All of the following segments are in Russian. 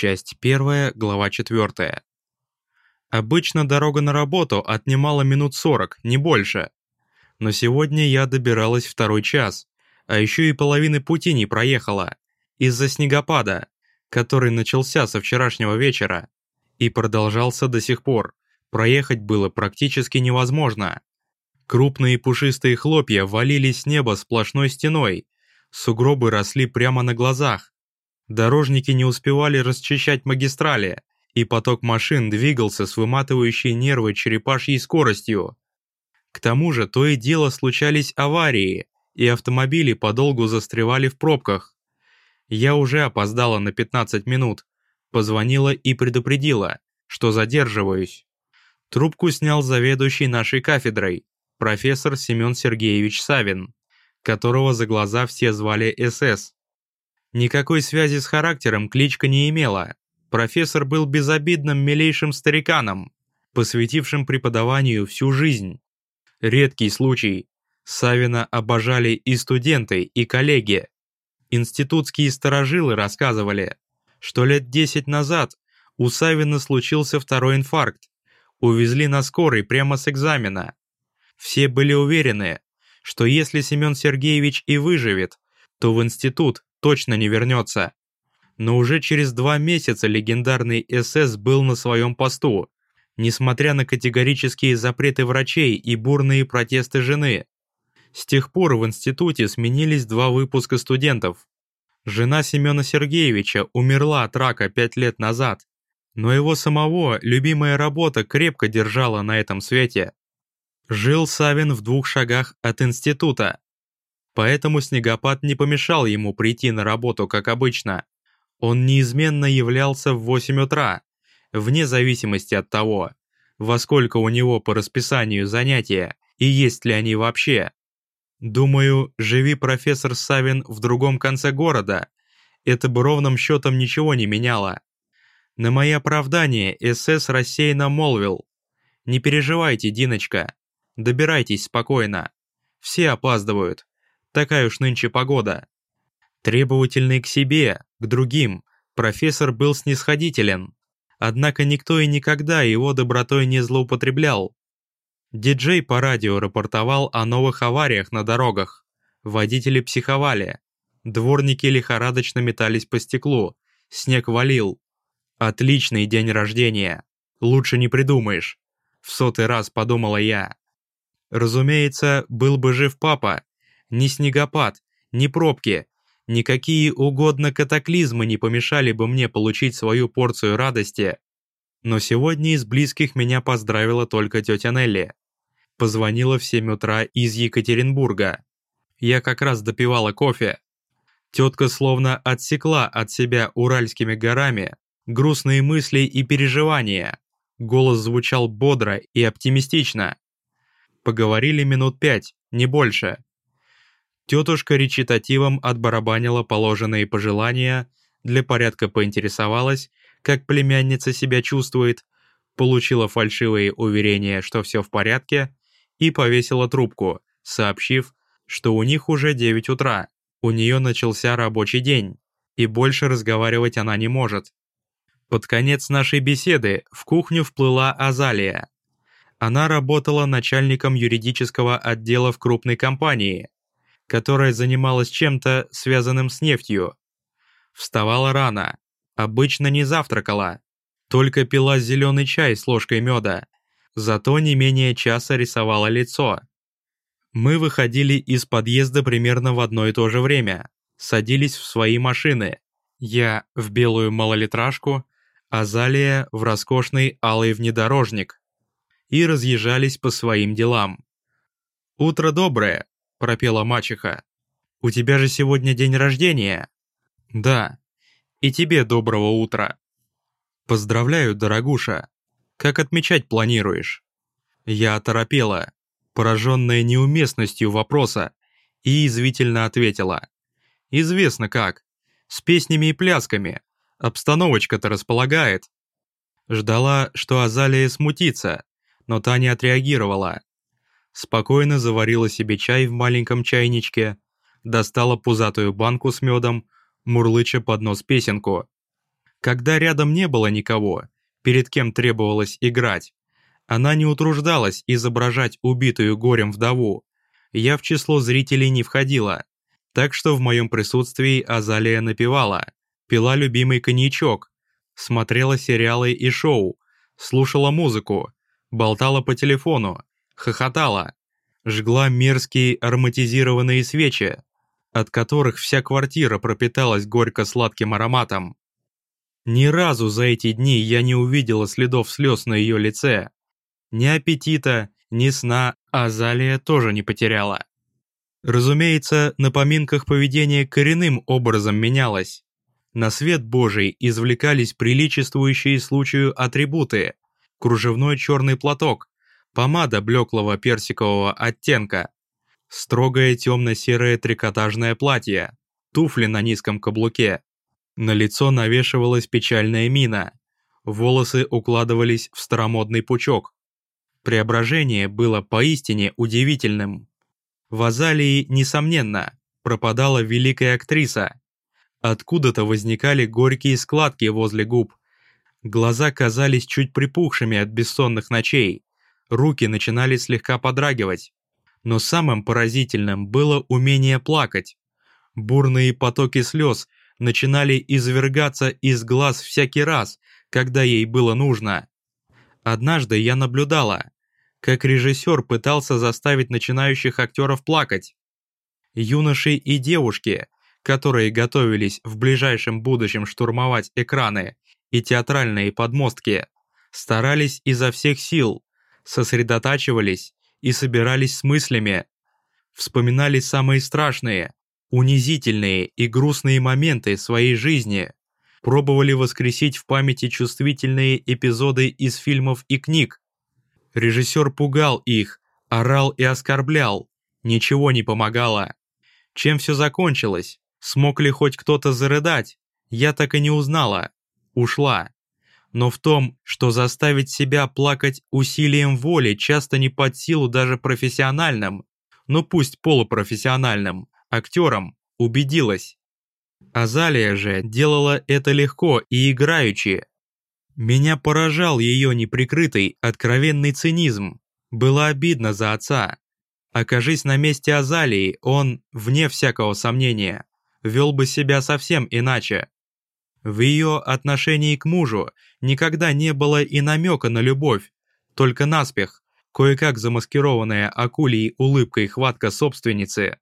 Часть 1, глава 4. Обычно дорога на работу отнимала минут 40, не больше. Но сегодня я добиралась второй час, а еще и половины пути не проехала. Из-за снегопада, который начался со вчерашнего вечера и продолжался до сих пор. Проехать было практически невозможно. Крупные пушистые хлопья валились с неба сплошной стеной, сугробы росли прямо на глазах. Дорожники не успевали расчищать магистрали, и поток машин двигался с выматывающей нервы черепашьей скоростью. К тому же то и дело случались аварии, и автомобили подолгу застревали в пробках. Я уже опоздала на 15 минут, позвонила и предупредила, что задерживаюсь. Трубку снял заведующий нашей кафедрой, профессор Семен Сергеевич Савин, которого за глаза все звали СС. Никакой связи с характером кличка не имела. Профессор был безобидным милейшим стариканом, посвятившим преподаванию всю жизнь. Редкий случай. Савина обожали и студенты, и коллеги. Институтские сторожилы рассказывали, что лет 10 назад у Савина случился второй инфаркт. Увезли на скорой прямо с экзамена. Все были уверены, что если Семен Сергеевич и выживет, то в институт точно не вернется. Но уже через два месяца легендарный СС был на своем посту, несмотря на категорические запреты врачей и бурные протесты жены. С тех пор в институте сменились два выпуска студентов. Жена Семена Сергеевича умерла от рака пять лет назад, но его самого любимая работа крепко держала на этом свете. Жил Савин в двух шагах от института, поэтому снегопад не помешал ему прийти на работу, как обычно. Он неизменно являлся в 8 утра, вне зависимости от того, во сколько у него по расписанию занятия и есть ли они вообще. Думаю, живи профессор Савин в другом конце города, это бы ровным счетом ничего не меняло. На мои оправдание СС рассеянно молвил. «Не переживайте, Диночка, добирайтесь спокойно. Все опаздывают, такая уж нынче погода. Требовательный к себе, к другим, профессор был снисходителен. Однако никто и никогда его добротой не злоупотреблял. Диджей по радио рапортовал о новых авариях на дорогах. Водители психовали. Дворники лихорадочно метались по стеклу. Снег валил. Отличный день рождения. Лучше не придумаешь. В сотый раз подумала я. Разумеется, был бы жив папа, ни снегопад, ни пробки, никакие угодно катаклизмы не помешали бы мне получить свою порцию радости. Но сегодня из близких меня поздравила только тетя Нелли. Позвонила в 7 утра из Екатеринбурга. Я как раз допивала кофе. Тетка словно отсекла от себя уральскими горами грустные мысли и переживания. Голос звучал бодро и оптимистично. Поговорили минут пять, не больше. Тетушка речитативом отбарабанила положенные пожелания, для порядка поинтересовалась, как племянница себя чувствует, получила фальшивые уверения, что все в порядке, и повесила трубку, сообщив, что у них уже 9 утра, у нее начался рабочий день, и больше разговаривать она не может. Под конец нашей беседы в кухню вплыла Азалия. Она работала начальником юридического отдела в крупной компании, которая занималась чем-то, связанным с нефтью. Вставала рано, обычно не завтракала, только пила зеленый чай с ложкой меда, зато не менее часа рисовала лицо. Мы выходили из подъезда примерно в одно и то же время, садились в свои машины. Я в белую малолитражку, а Залия в роскошный алый внедорожник. И разъезжались по своим делам. «Утро доброе», — пропела мачеха. «У тебя же сегодня день рождения?» «Да. И тебе доброго утра». «Поздравляю, дорогуша. Как отмечать планируешь?» Я оторопела, пораженная неуместностью вопроса, и извительно ответила. «Известно как. С песнями и плясками. Обстановочка-то располагает». Ждала, что Азалия смутится, но та не отреагировала спокойно заварила себе чай в маленьком чайничке, достала пузатую банку с медом, мурлыча под нос песенку. Когда рядом не было никого, перед кем требовалось играть, она не утруждалась изображать убитую горем вдову. Я в число зрителей не входила, так что в моем присутствии Азалия напевала, пила любимый коньячок, смотрела сериалы и шоу, слушала музыку, болтала по телефону, хохотала, жгла мерзкие ароматизированные свечи, от которых вся квартира пропиталась горько-сладким ароматом. Ни разу за эти дни я не увидела следов слез на ее лице. Ни аппетита, ни сна Азалия тоже не потеряла. Разумеется, на поминках поведение коренным образом менялось. На свет Божий извлекались приличествующие случаю атрибуты. Кружевной черный платок, помада блеклого персикового оттенка, строгое темно-серое трикотажное платье, туфли на низком каблуке. На лицо навешивалась печальная мина, волосы укладывались в старомодный пучок. Преображение было поистине удивительным. В Азалии, несомненно, пропадала великая актриса. Откуда-то возникали горькие складки возле губ. Глаза казались чуть припухшими от бессонных ночей руки начинали слегка подрагивать. Но самым поразительным было умение плакать. Бурные потоки слез начинали извергаться из глаз всякий раз, когда ей было нужно. Однажды я наблюдала, как режиссер пытался заставить начинающих актеров плакать. Юноши и девушки, которые готовились в ближайшем будущем штурмовать экраны и театральные подмостки, старались изо всех сил, сосредотачивались и собирались с мыслями, вспоминали самые страшные, унизительные и грустные моменты своей жизни, пробовали воскресить в памяти чувствительные эпизоды из фильмов и книг. Режиссер пугал их, орал и оскорблял, ничего не помогало. Чем все закончилось? Смог ли хоть кто-то зарыдать? Я так и не узнала. Ушла но в том, что заставить себя плакать усилием воли часто не под силу даже профессиональным, ну пусть полупрофессиональным, актерам, убедилась. Азалия же делала это легко и играючи. Меня поражал ее неприкрытый, откровенный цинизм. Было обидно за отца. Окажись на месте Азалии, он, вне всякого сомнения, вел бы себя совсем иначе. В ее отношении к мужу никогда не было и намека на любовь, только наспех, кое-как замаскированная акулей улыбкой хватка собственницы.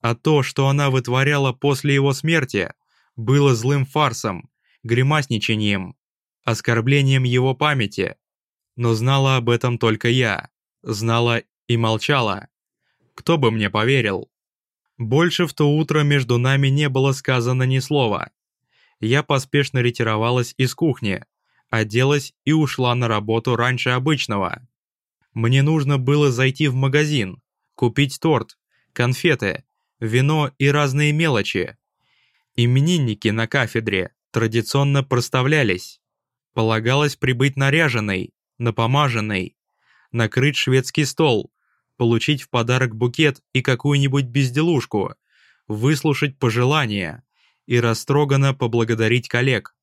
А то, что она вытворяла после его смерти, было злым фарсом, гримасничанием, оскорблением его памяти. Но знала об этом только я, знала и молчала. Кто бы мне поверил? Больше в то утро между нами не было сказано ни слова я поспешно ретировалась из кухни, оделась и ушла на работу раньше обычного. Мне нужно было зайти в магазин, купить торт, конфеты, вино и разные мелочи. Именинники на кафедре традиционно проставлялись. Полагалось прибыть наряженной, напомаженной, накрыть шведский стол, получить в подарок букет и какую-нибудь безделушку, выслушать пожелания, и растроганно поблагодарить коллег.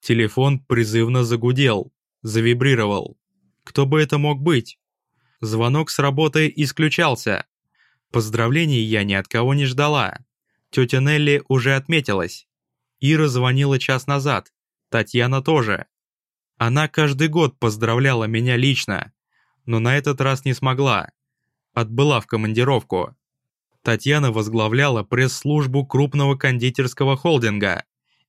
Телефон призывно загудел, завибрировал. Кто бы это мог быть? Звонок с работы исключался. Поздравлений я ни от кого не ждала. Тетя Нелли уже отметилась. Ира звонила час назад, Татьяна тоже. Она каждый год поздравляла меня лично, но на этот раз не смогла. Отбыла в командировку. Татьяна возглавляла пресс-службу крупного кондитерского холдинга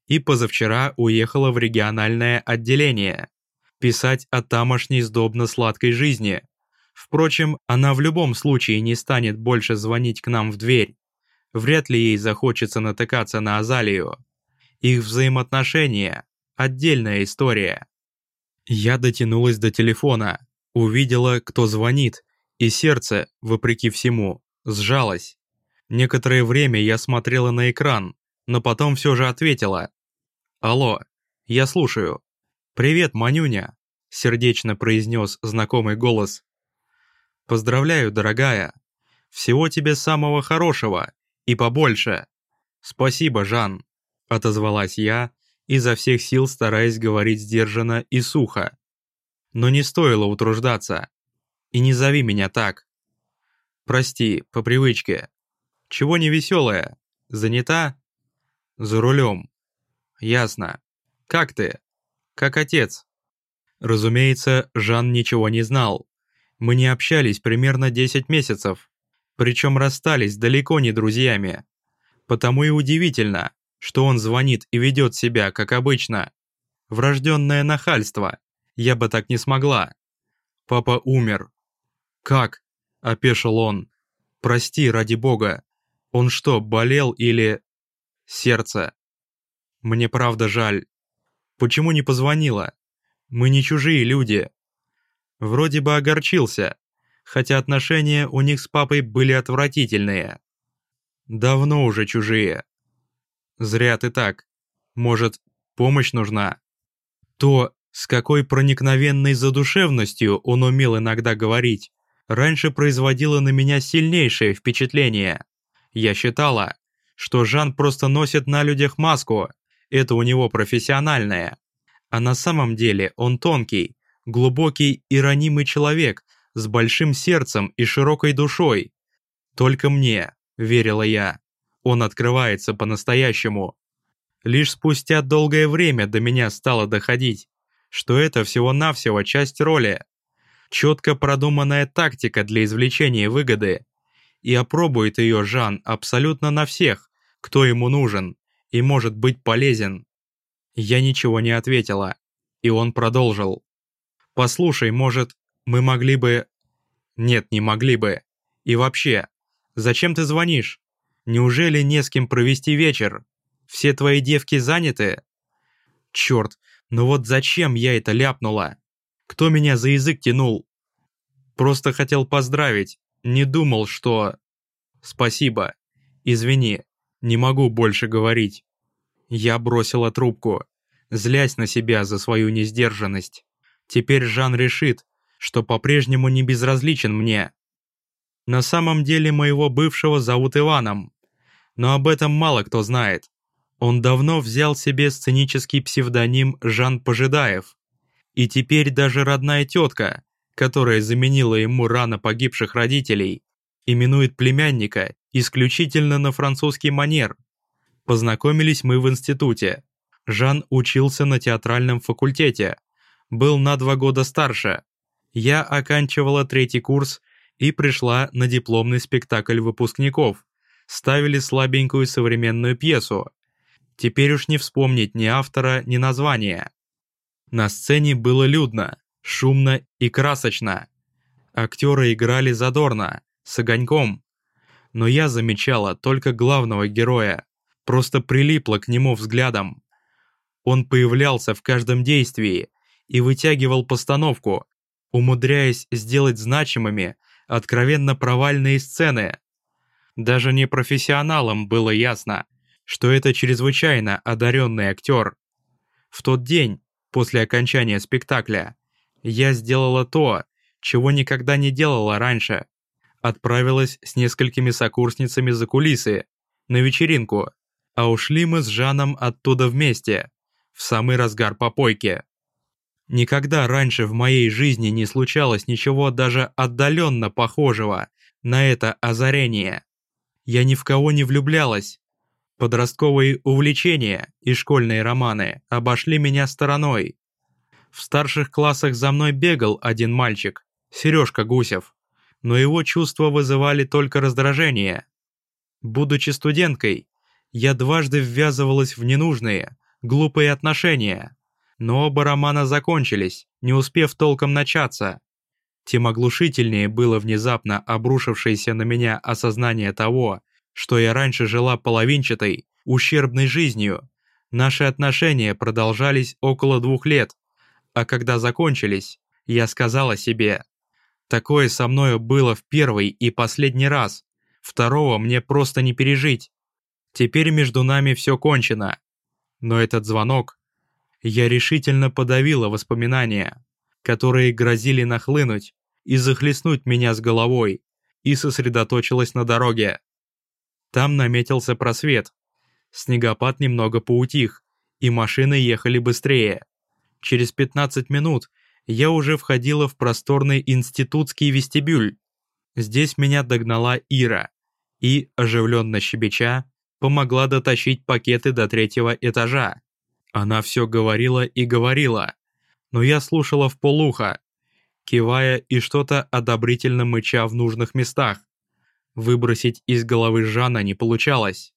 и позавчера уехала в региональное отделение писать о тамошней сдобно-сладкой жизни. Впрочем, она в любом случае не станет больше звонить к нам в дверь. Вряд ли ей захочется натыкаться на Азалию. Их взаимоотношения – отдельная история. Я дотянулась до телефона, увидела, кто звонит, и сердце, вопреки всему, сжалось. Некоторое время я смотрела на экран, но потом все же ответила. «Алло, я слушаю». «Привет, Манюня», — сердечно произнес знакомый голос. «Поздравляю, дорогая. Всего тебе самого хорошего и побольше». «Спасибо, Жан», — отозвалась я изо всех сил стараясь говорить сдержанно и сухо. Но не стоило утруждаться. И не зови меня так. Прости, по привычке. Чего не веселая? Занята? За рулем. Ясно. Как ты? Как отец? Разумеется, Жан ничего не знал. Мы не общались примерно 10 месяцев. Причем расстались далеко не друзьями. Потому и удивительно, что он звонит и ведет себя, как обычно. Врожденное нахальство. Я бы так не смогла. Папа умер. Как? Опешил он. Прости, ради бога. Он что, болел или... Сердце. Мне правда жаль. Почему не позвонила? Мы не чужие люди. Вроде бы огорчился, хотя отношения у них с папой были отвратительные. Давно уже чужие. Зря ты так. Может, помощь нужна? То, с какой проникновенной задушевностью он умел иногда говорить, раньше производило на меня сильнейшее впечатление. Я считала, что Жан просто носит на людях маску, это у него профессиональное. А на самом деле он тонкий, глубокий и ранимый человек с большим сердцем и широкой душой. Только мне, верила я, он открывается по-настоящему. Лишь спустя долгое время до меня стало доходить, что это всего-навсего часть роли. Четко продуманная тактика для извлечения выгоды. И опробует ее Жан абсолютно на всех, кто ему нужен и может быть полезен. Я ничего не ответила, и он продолжил. «Послушай, может, мы могли бы...» «Нет, не могли бы. И вообще, зачем ты звонишь? Неужели не с кем провести вечер? Все твои девки заняты?» «Черт, ну вот зачем я это ляпнула? Кто меня за язык тянул?» «Просто хотел поздравить, не думал, что...» «Спасибо. Извини, не могу больше говорить». Я бросила трубку, злясь на себя за свою несдержанность. Теперь Жан решит, что по-прежнему не безразличен мне. На самом деле моего бывшего зовут Иваном, но об этом мало кто знает. Он давно взял себе сценический псевдоним Жан Пожидаев. И теперь даже родная тетка, которая заменила ему рано погибших родителей, именует племянника исключительно на французский манер – Познакомились мы в институте. Жан учился на театральном факультете. Был на два года старше. Я оканчивала третий курс и пришла на дипломный спектакль выпускников. Ставили слабенькую современную пьесу. Теперь уж не вспомнить ни автора, ни названия. На сцене было людно, шумно и красочно. Актеры играли задорно, с огоньком. Но я замечала только главного героя, просто прилипла к нему взглядом. Он появлялся в каждом действии и вытягивал постановку, умудряясь сделать значимыми откровенно провальные сцены. Даже непрофессионалам было ясно, что это чрезвычайно одаренный актер. В тот день, после окончания спектакля, я сделала то, чего никогда не делала раньше. Отправилась с несколькими сокурсницами за кулисы, на вечеринку, а ушли мы с Жаном оттуда вместе, в самый разгар попойки. Никогда раньше в моей жизни не случалось ничего даже отдаленно похожего на это озарение. Я ни в кого не влюблялась. Подростковые увлечения и школьные романы обошли меня стороной. В старших классах за мной бегал один мальчик, Сережка Гусев, но его чувства вызывали только раздражение. Будучи студенткой, я дважды ввязывалась в ненужные, глупые отношения. Но оба романа закончились, не успев толком начаться. Тем оглушительнее было внезапно обрушившееся на меня осознание того, что я раньше жила половинчатой, ущербной жизнью. Наши отношения продолжались около двух лет, а когда закончились, я сказала себе, такое со мною было в первый и последний раз, второго мне просто не пережить. Теперь между нами все кончено. Но этот звонок... Я решительно подавила воспоминания, которые грозили нахлынуть и захлестнуть меня с головой, и сосредоточилась на дороге. Там наметился просвет. Снегопад немного поутих, и машины ехали быстрее. Через 15 минут я уже входила в просторный институтский вестибюль. Здесь меня догнала Ира и, оживленно щебеча, помогла дотащить пакеты до третьего этажа. Она все говорила и говорила, но я слушала в полухо, кивая и что-то одобрительно мыча в нужных местах. Выбросить из головы Жана не получалось.